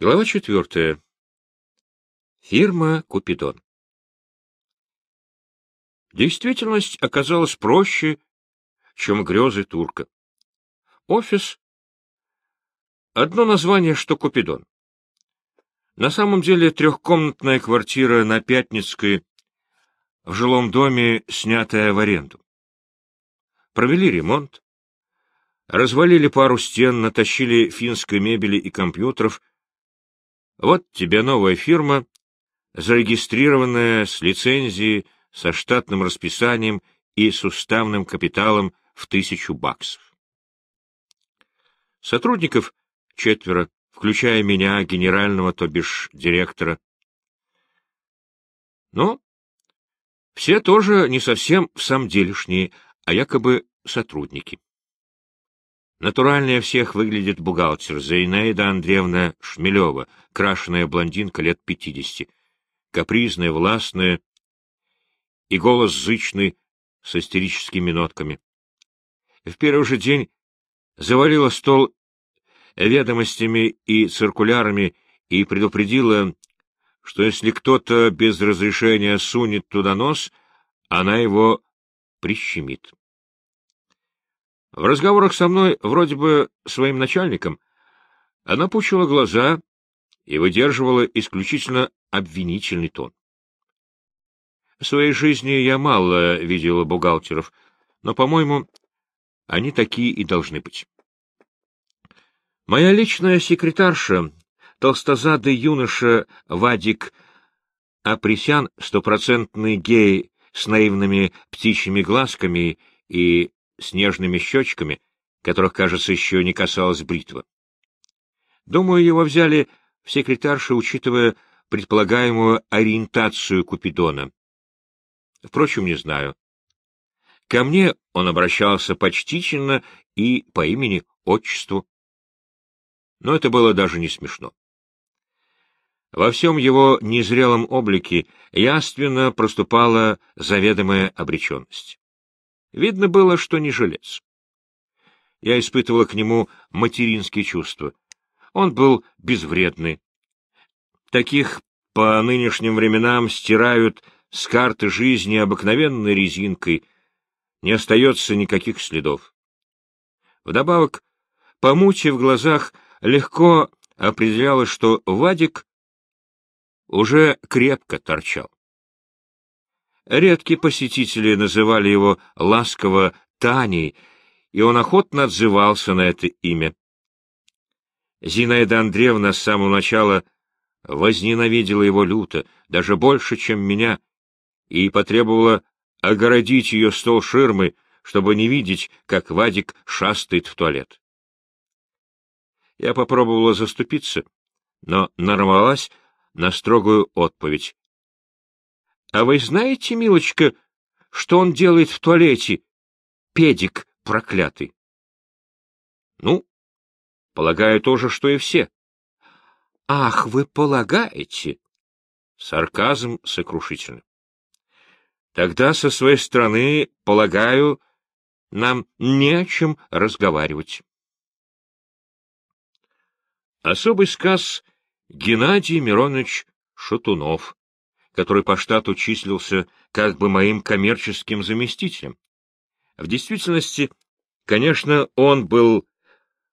Глава четвертая. Фирма «Купидон». Действительность оказалась проще, чем грезы турка. Офис — одно название, что «Купидон». На самом деле трехкомнатная квартира на Пятницкой в жилом доме, снятая в аренду. Провели ремонт, развалили пару стен, натащили финской мебели и компьютеров — вот тебе новая фирма, зарегистрированная с лицензией, со штатным расписанием и с уставным капиталом в тысячу баксов. Сотрудников четверо, включая меня, генерального, то бишь директора. Но все тоже не совсем в самом делешние, а якобы сотрудники. Натуральнее всех выглядит бухгалтер Зейнаида Андреевна Шмелева, крашеная блондинка лет пятидесяти, капризная, властная, и голос зычный, с истерическими нотками. В первый же день завалила стол ведомостями и циркулярами и предупредила, что если кто-то без разрешения сунет туда нос, она его прищемит. В разговорах со мной, вроде бы своим начальником, она пучила глаза и выдерживала исключительно обвинительный тон. В своей жизни я мало видела бухгалтеров, но, по-моему, они такие и должны быть. Моя личная секретарша, толстозадый юноша Вадик Апресян, стопроцентный гей с наивными птичьими глазками и с нежными щечками, которых, кажется, еще не касалась бритва. Думаю, его взяли в секретарши, учитывая предполагаемую ориентацию Купидона. Впрочем, не знаю. Ко мне он обращался почтительно и по имени-отчеству. Но это было даже не смешно. Во всем его незрелом облике яственно проступала заведомая обреченность. Видно было, что не жилец. Я испытывала к нему материнские чувства. Он был безвредный. Таких по нынешним временам стирают с карты жизни обыкновенной резинкой, не остается никаких следов. Вдобавок, по мути в глазах легко определялось, что Вадик уже крепко торчал. Редкие посетители называли его ласково Таней, и он охотно отзывался на это имя. Зинаида Андреевна с самого начала возненавидела его люто, даже больше, чем меня, и потребовала огородить ее стол ширмой, чтобы не видеть, как Вадик шастает в туалет. Я попробовала заступиться, но нарвалась на строгую отповедь. — А вы знаете, милочка, что он делает в туалете, педик проклятый? — Ну, полагаю, то же, что и все. — Ах, вы полагаете? Сарказм сокрушительный. — Тогда со своей стороны, полагаю, нам не о чем разговаривать. Особый сказ Геннадий Миронович Шатунов который по штату числился как бы моим коммерческим заместителем. В действительности, конечно, он был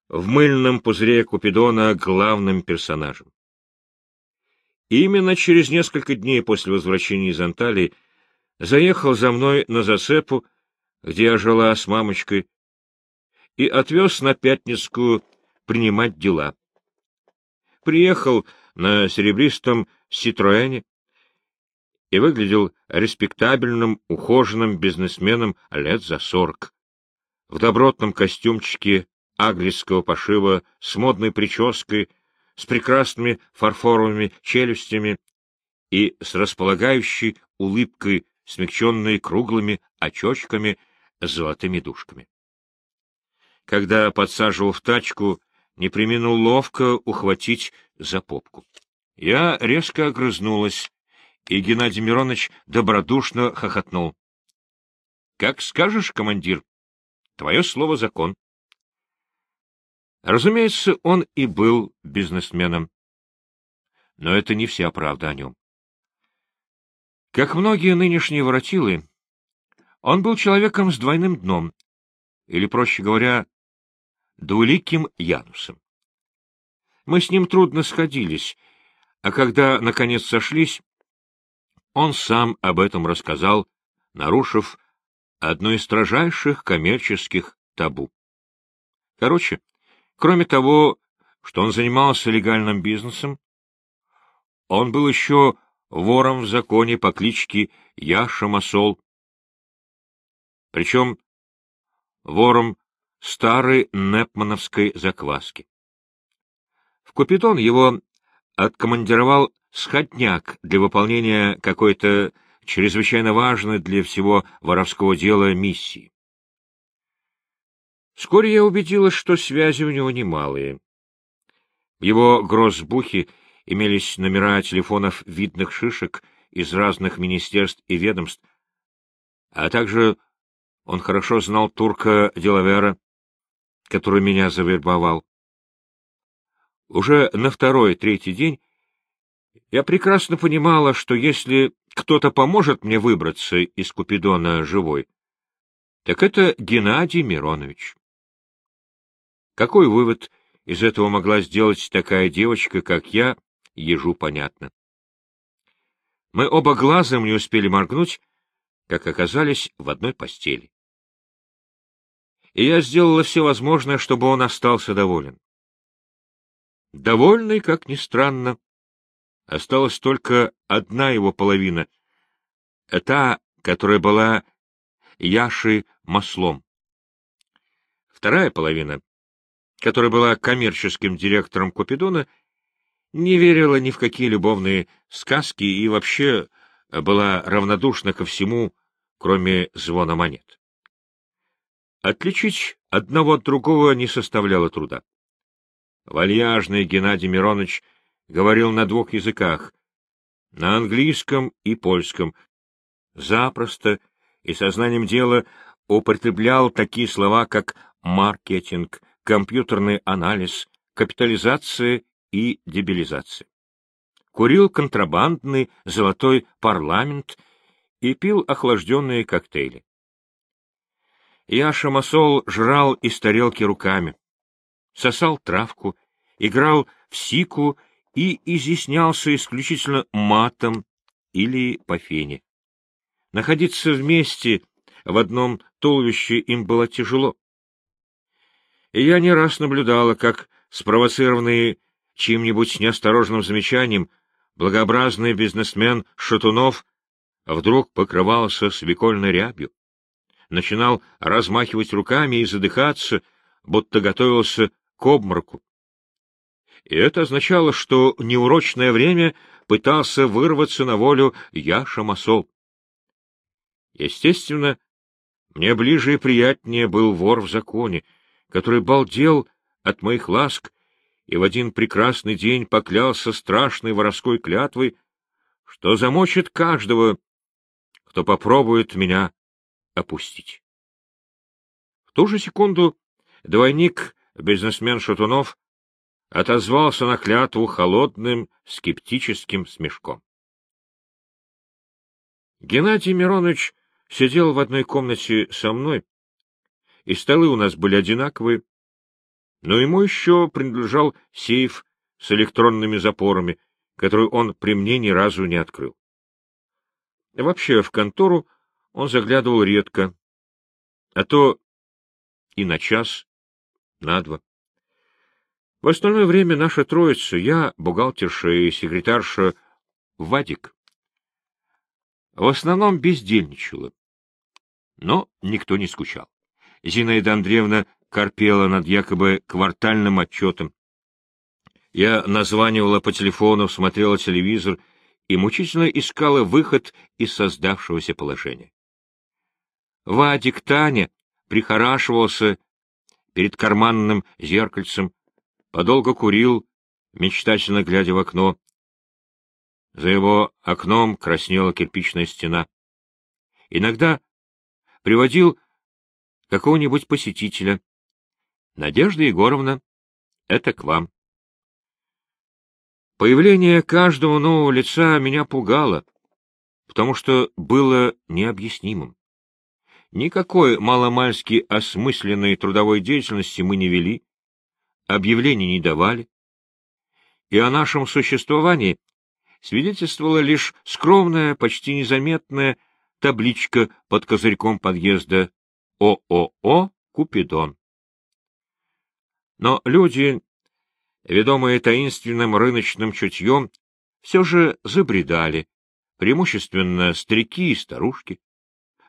в мыльном пузыре Купидона главным персонажем. именно через несколько дней после возвращения из Анталии заехал за мной на засепу, где я жила с мамочкой, и отвез на Пятницкую принимать дела. Приехал на серебристом Ситроэне, и выглядел респектабельным, ухоженным бизнесменом лет за сорок. В добротном костюмчике английского пошива, с модной прической, с прекрасными фарфоровыми челюстями и с располагающей улыбкой, смягченной круглыми очочками с золотыми дужками. Когда подсаживал в тачку, не применил ловко ухватить за попку. Я резко огрызнулась, и Геннадий Миронович добродушно хохотнул. — Как скажешь, командир, твое слово — закон. Разумеется, он и был бизнесменом. но это не вся правда о нем. Как многие нынешние воротилы, он был человеком с двойным дном, или, проще говоря, двуликим Янусом. Мы с ним трудно сходились, а когда, наконец, сошлись, он сам об этом рассказал, нарушив одно из строжайших коммерческих табу. Короче, кроме того, что он занимался легальным бизнесом, он был еще вором в законе по кличке Яша Масол, причем вором старой непмановской закваски. В Купидон его откомандировал сходняк для выполнения какой-то чрезвычайно важной для всего воровского дела миссии. Вскоре я убедилась, что связи у него немалые. В его гроссбухе имелись номера телефонов видных шишек из разных министерств и ведомств, а также он хорошо знал турка Делавера, который меня завербовал. Уже на второй-третий день я прекрасно понимала, что если кто-то поможет мне выбраться из Купидона живой, так это Геннадий Миронович. Какой вывод из этого могла сделать такая девочка, как я, ежу понятно. Мы оба глазом не успели моргнуть, как оказались в одной постели. И я сделала все возможное, чтобы он остался доволен. Довольный, как ни странно, осталась только одна его половина, та, которая была Яшей маслом. Вторая половина, которая была коммерческим директором Купидона, не верила ни в какие любовные сказки и вообще была равнодушна ко всему, кроме звона монет. Отличить одного от другого не составляло труда. Вальяжный Геннадий Миронович говорил на двух языках, на английском и польском, запросто и сознанием дела употреблял такие слова, как маркетинг, компьютерный анализ, капитализация и дебилизация. Курил контрабандный золотой парламент и пил охлажденные коктейли. Яша Масол жрал из тарелки руками, сосал травку, играл в сику и изъяснялся исключительно матом или по фене. Находиться вместе в одном туловище им было тяжело. И я не раз наблюдала, как спровоцированные чьим-нибудь неосторожным замечанием, благообразный бизнесмен Шатунов вдруг покрывался свекольной рябью, начинал размахивать руками и задыхаться, будто готовился к обмороку. И это означало, что неурочное время пытался вырваться на волю Яша Масол. Естественно, мне ближе и приятнее был вор в законе, который балдел от моих ласк и в один прекрасный день поклялся страшной воровской клятвой, что замочит каждого, кто попробует меня опустить. В ту же секунду двойник, бизнесмен Шатунов, отозвался на клятву холодным скептическим смешком. Геннадий Миронович сидел в одной комнате со мной, и столы у нас были одинаковые, но ему еще принадлежал сейф с электронными запорами, который он при мне ни разу не открыл. Вообще, в контору он заглядывал редко, а то и на час, на два. В остальное время наша троица, я, бухгалтерша и секретарша Вадик, в основном бездельничала. Но никто не скучал. Зинаида Андреевна корпела над якобы квартальным отчетом. Я названивала по телефону, смотрела телевизор и мучительно искала выход из создавшегося положения. Вадик Таня прихорашивался перед карманным зеркальцем, подолго курил, мечтательно глядя в окно. За его окном краснела кирпичная стена. Иногда приводил какого-нибудь посетителя, Надежда Егоровна, это к вам. Появление каждого нового лица меня пугало, потому что было необъяснимым. Никакой маломальски осмысленной трудовой деятельности мы не вели, объявлений не давали, и о нашем существовании свидетельствовала лишь скромная, почти незаметная табличка под козырьком подъезда ООО «Купидон». Но люди, ведомые таинственным рыночным чутьем, все же забредали, преимущественно старики и старушки,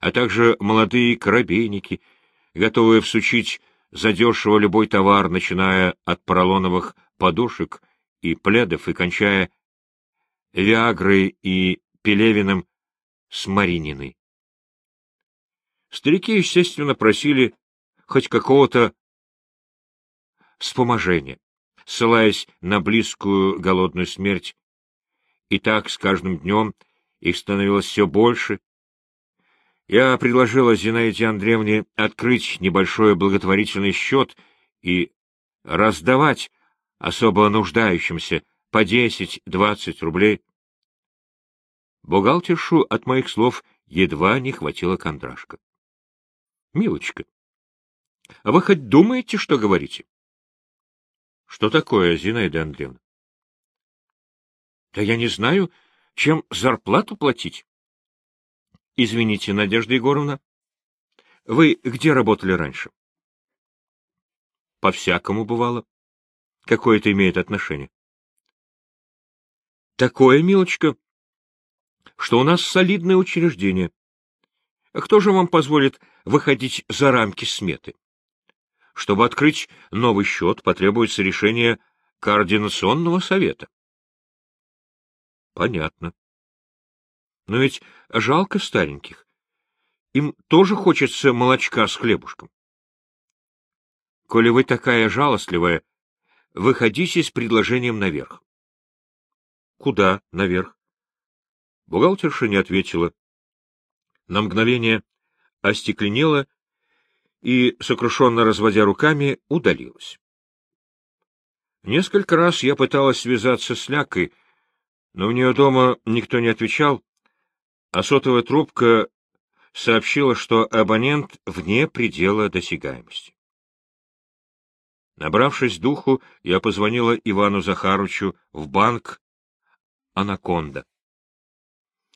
а также молодые корабейники, готовые всучить задешево любой товар, начиная от поролоновых подушек и пледов и кончая Виагрой и Пелевиным с Марининой. Старики, естественно, просили хоть какого-то вспоможения, ссылаясь на близкую голодную смерть. И так с каждым днем их становилось все больше. Я предложила Зинаиде Андреевне открыть небольшой благотворительный счет и раздавать особо нуждающимся по десять-двадцать рублей. Бухгалтершу от моих слов едва не хватило кондрашка. — Милочка, а вы хоть думаете, что говорите? — Что такое, Зинаида Андреевна? — Да я не знаю, чем зарплату платить. — Извините, Надежда Егоровна, вы где работали раньше? — По-всякому бывало. Какое это имеет отношение? — Такое, милочка, что у нас солидное учреждение. Кто же вам позволит выходить за рамки сметы? Чтобы открыть новый счет, потребуется решение координационного совета. Понятно. Но ведь жалко стареньких. Им тоже хочется молочка с хлебушком. Коли вы такая жалостливая, выходите с предложением наверх. Куда наверх? Бухгалтерша не ответила. На мгновение остекленела и, сокрушенно разводя руками, удалилась. Несколько раз я пыталась связаться с Лякой, но у нее дома никто не отвечал, а сотовая трубка сообщила, что абонент вне предела досягаемости. Набравшись духу, я позвонила Ивану Захарычу в банк «Анаконда».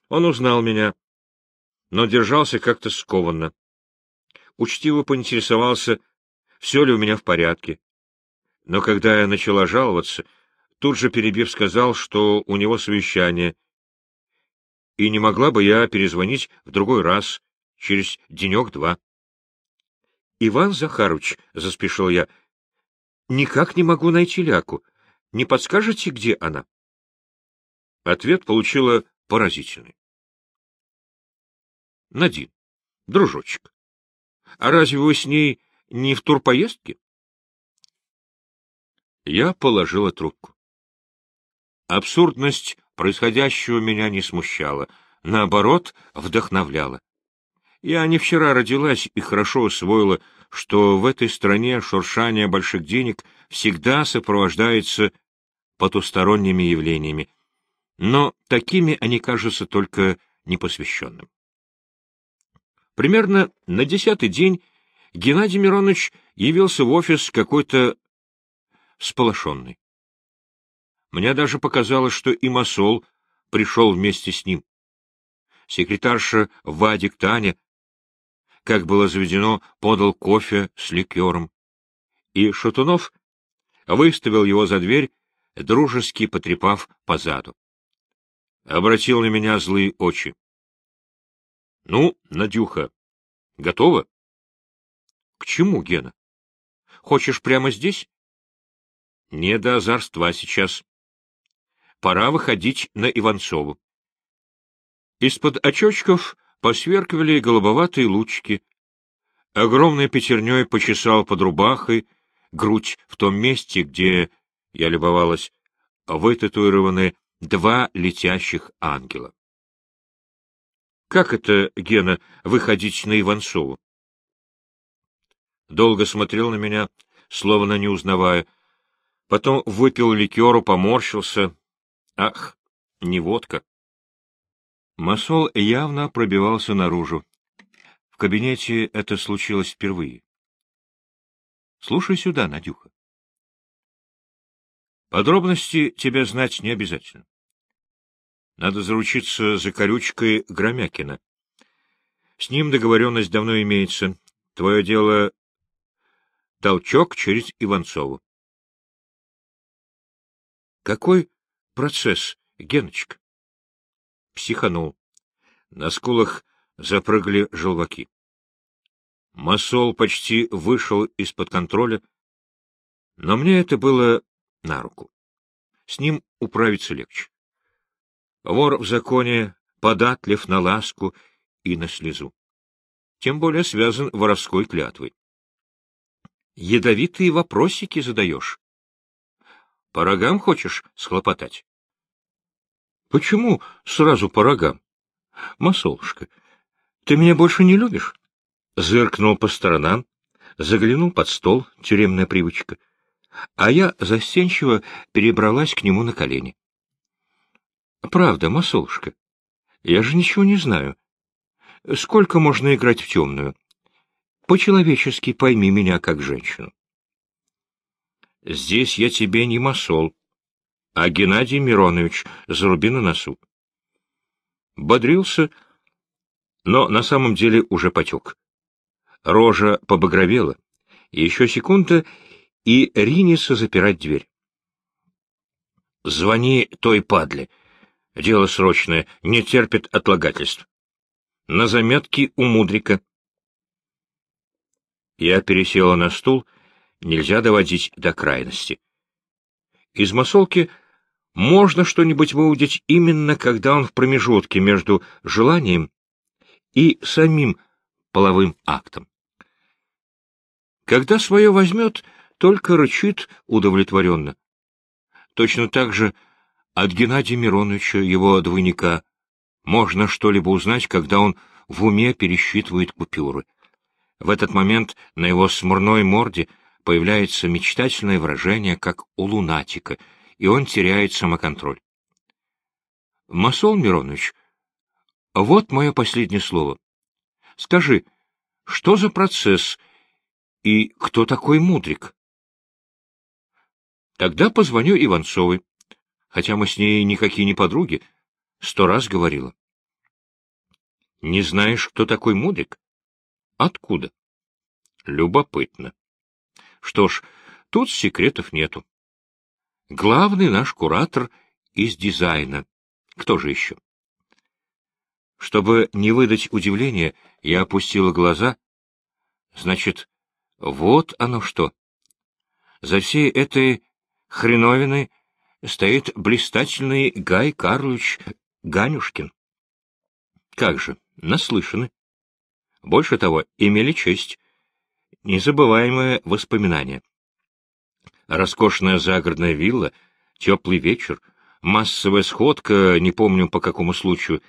Он узнал меня, но держался как-то скованно. Учтиво поинтересовался, все ли у меня в порядке. Но когда я начала жаловаться, тут же перебив сказал, что у него совещание, и не могла бы я перезвонить в другой раз, через денек-два. — Иван Захарович, — заспешил я, — никак не могу найти Ляку. Не подскажете, где она? Ответ получила поразительный. Надин, дружочек, а разве вы с ней не в турпоездке? Я положила трубку. Абсурдность происходящего меня не смущала, наоборот, вдохновляла. Я не вчера родилась и хорошо усвоила, что в этой стране шуршание больших денег всегда сопровождается потусторонними явлениями, но такими они кажутся только непосвященным. Примерно на десятый день Геннадий Миронович явился в офис какой-то сполошенный. Мне даже показалось, что и Масол пришел вместе с ним. Секретарша Вадик Таня, как было заведено, подал кофе с ликером. И Шатунов выставил его за дверь, дружески потрепав по заду. Обратил на меня злые очи. — Ну, Надюха, готова? — К чему, Гена? Хочешь прямо здесь? — Не до озорства сейчас. Пора выходить на Иванцову. Из-под очочков посверкивали голубоватые лучики. Огромной пятерней почесал под рубахой грудь в том месте, где, я любовалась, вытатуированы два летящих ангела. Как это, Гена, выходить на Иванцову? Долго смотрел на меня, словно не узнавая. Потом выпил ликеру, поморщился, Ах, не водка. Масол явно пробивался наружу. В кабинете это случилось впервые. Слушай сюда, Надюха. Подробности тебе знать не обязательно. Надо заручиться за корючкой Громякина. С ним договоренность давно имеется. Твое дело — толчок через Иванцову. Какой процесс, Геночка? Психанул. На скулах запрыгали желваки. Масол почти вышел из-под контроля, но мне это было на руку. С ним управиться легче. Вор в законе податлив на ласку и на слезу. Тем более связан воровской клятвой. Ядовитые вопросики задаешь. По рогам хочешь схлопотать? Почему сразу по рогам? Масолушка, ты меня больше не любишь? Зыркнул по сторонам, заглянул под стол, тюремная привычка. А я застенчиво перебралась к нему на колени. — Правда, Масолушка, я же ничего не знаю. Сколько можно играть в темную? По-человечески пойми меня как женщину. Здесь я тебе не масол, а Геннадий Миронович, заруби на носу. Бодрился, но на самом деле уже потек. Рожа побагровела, еще секунда, и ринется запирать дверь. — Звони той падле, Дело срочное, не терпит отлагательств. На заметки у Мудрика. Я пересела на стул, нельзя доводить до крайности. Из масолки можно что-нибудь выудить именно, когда он в промежутке между желанием и самим половым актом. Когда свое возьмет, только рычит удовлетворенно. Точно так же от Геннадия Мироновича, его двойника, можно что-либо узнать, когда он в уме пересчитывает купюры. В этот момент на его смурной морде появляется мечтательное выражение, как у лунатика, и он теряет самоконтроль. Масол Миронович, вот мое последнее слово. Скажи, что за процесс и кто такой Мудрик? Тогда позвоню Иванцовой хотя мы с ней никакие не подруги, сто раз говорила. — Не знаешь, кто такой Мудрик? — Откуда? — Любопытно. Что ж, тут секретов нету. Главный наш куратор из дизайна. Кто же еще? Чтобы не выдать удивления, я опустила глаза. Значит, вот оно что. За всей этой хреновиной стоит блистательный Гай Карлович Ганюшкин. Как же, наслышаны. Больше того, имели честь. Незабываемое воспоминание. Роскошная загородная вилла, теплый вечер, массовая сходка, не помню по какому случаю.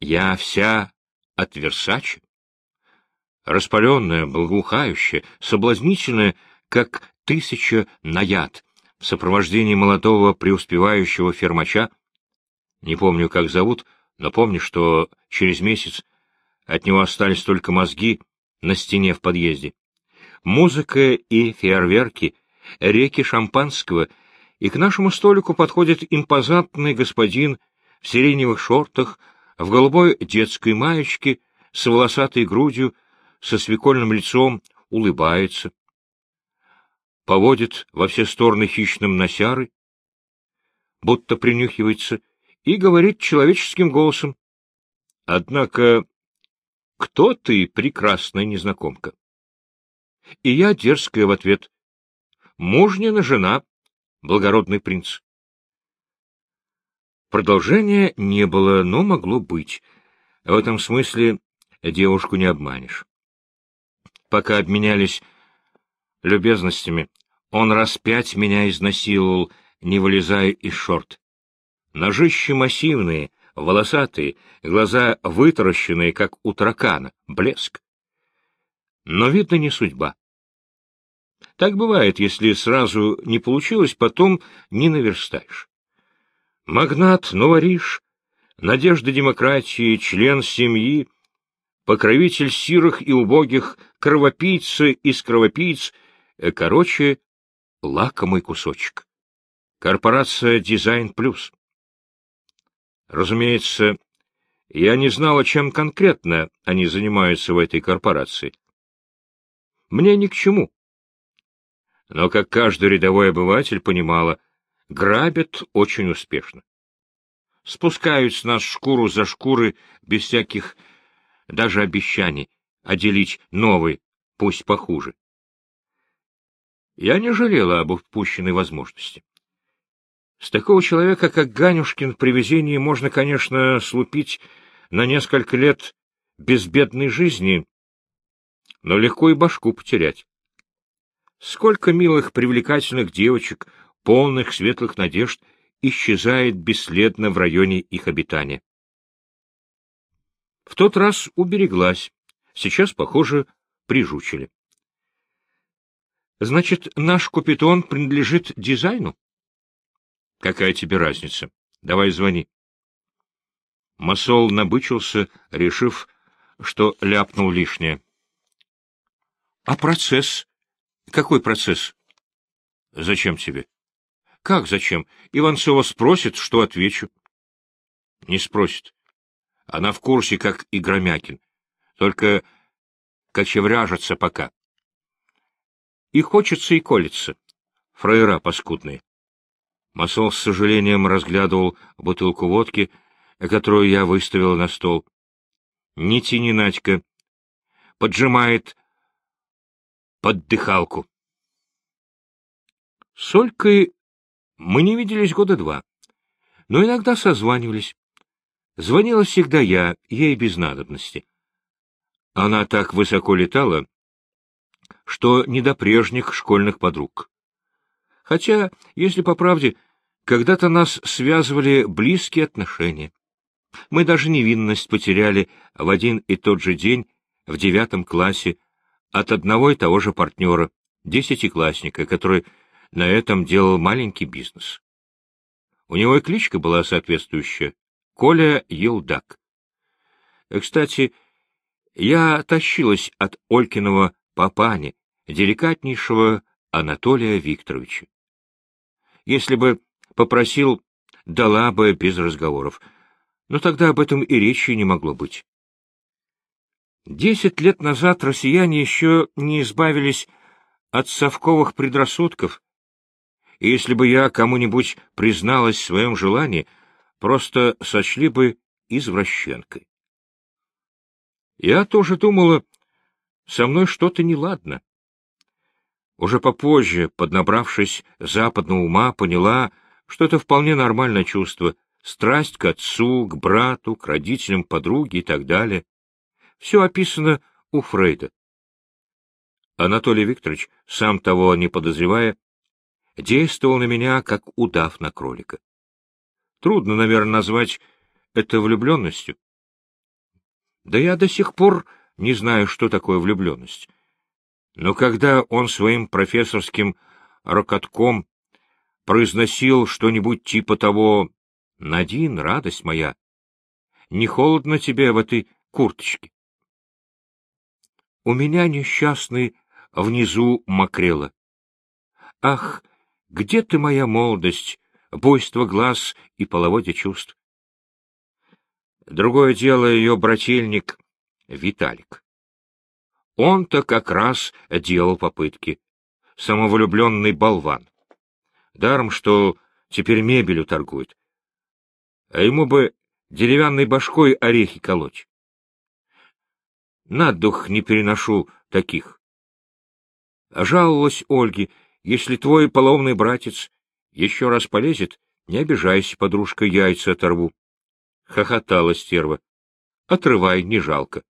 Я вся от Версачи. Распаленная, благоухающая, соблазнительная, как тысяча наяд, в сопровождении молодого преуспевающего фермача, не помню, как зовут, но помню, что через месяц от него остались только мозги на стене в подъезде. Музыка и фейерверки, реки шампанского, и к нашему столику подходит импозантный господин в сиреневых шортах, в голубой детской маечке, с волосатой грудью, со свекольным лицом, улыбается поводит во все стороны хищным носяры, будто принюхивается, и говорит человеческим голосом. Однако, кто ты, прекрасная незнакомка? И я дерзкая в ответ. Мужнина жена, благородный принц. Продолжения не было, но могло быть. В этом смысле девушку не обманешь. Пока обменялись любезностями, он раз пять меня изнасиловал, не вылезая из шорт. Ножищи массивные, волосатые, глаза вытаращенные, как у таракана, блеск. Но, видно, не судьба. Так бывает, если сразу не получилось, потом не наверстаешь. Магнат Новориш, надежда демократии, член семьи, покровитель сирых и убогих, кровопийцы из кровопийц, э, короче, лакомый кусочек. Корпорация «Дизайн Плюс». Разумеется, я не знала, чем конкретно они занимаются в этой корпорации. Мне ни к чему. Но, как каждый рядовой обыватель понимала, грабят очень успешно. Спускают с нас шкуру за шкуры без всяких даже обещаний, отделить новый, пусть похуже. Я не жалела об упущенной возможности. С такого человека, как Ганюшкин, при везении можно, конечно, слупить на несколько лет безбедной жизни, но легко и башку потерять. Сколько милых, привлекательных девочек, полных светлых надежд, исчезает бесследно в районе их обитания. В тот раз убереглась, сейчас, похоже, прижучили. Значит, наш купитон принадлежит дизайну? Какая тебе разница? Давай звони. Масол набычился, решив, что ляпнул лишнее. — А процесс? Какой процесс? — Зачем тебе? — Как зачем? Иванцова спросит, что отвечу. — Не спросит. Она в курсе, как и Громякин. Только кочевряжется пока. И хочется, и колется. Фраера паскудные. Масол с сожалением разглядывал бутылку водки, которую я выставил на стол. Не тяни, Надька. Поджимает под дыхалку. С Олькой мы не виделись года два, но иногда созванивались. Звонила всегда я, ей без надобности. Она так высоко летала, что не до прежних школьных подруг. Хотя, если по правде, когда-то нас связывали близкие отношения. Мы даже невинность потеряли в один и тот же день в девятом классе от одного и того же партнера, десятиклассника, который на этом делал маленький бизнес. У него и кличка была соответствующая — Коля Елдак. Кстати, я тащилась от Олькиного папани, деликатнейшего Анатолия Викторовича. Если бы Попросил, дала бы без разговоров. Но тогда об этом и речи не могло быть. Десять лет назад россияне еще не избавились от совковых предрассудков, и если бы я кому-нибудь призналась в своем желании, просто сочли бы извращенкой. Я тоже думала, со мной что-то неладно. Уже попозже, поднабравшись западного ума, поняла, что это вполне нормальное чувство, страсть к отцу, к брату, к родителям подруги и так далее. Все описано у Фрейда. Анатолий Викторович, сам того не подозревая, действовал на меня, как удав на кролика. Трудно, наверное, назвать это влюбленностью. Да я до сих пор не знаю, что такое влюбленность. Но когда он своим профессорским рокотком произносил что-нибудь типа того «Надин, радость моя, не холодно тебе в этой курточке?» У меня несчастный внизу мокрело. Ах, где ты, моя молодость, буйство глаз и половодье чувств? Другое дело ее брательник Виталик. Он-то как раз делал попытки. Самовлюбленный болван. Даром, что теперь мебелью торгует. А ему бы деревянной башкой орехи колоть. На дух не переношу таких. А жаловалась Ольге, если твой половный братец еще раз полезет, не обижайся, подружка, яйца оторву. Хохотала стерва. Отрывай, не жалко.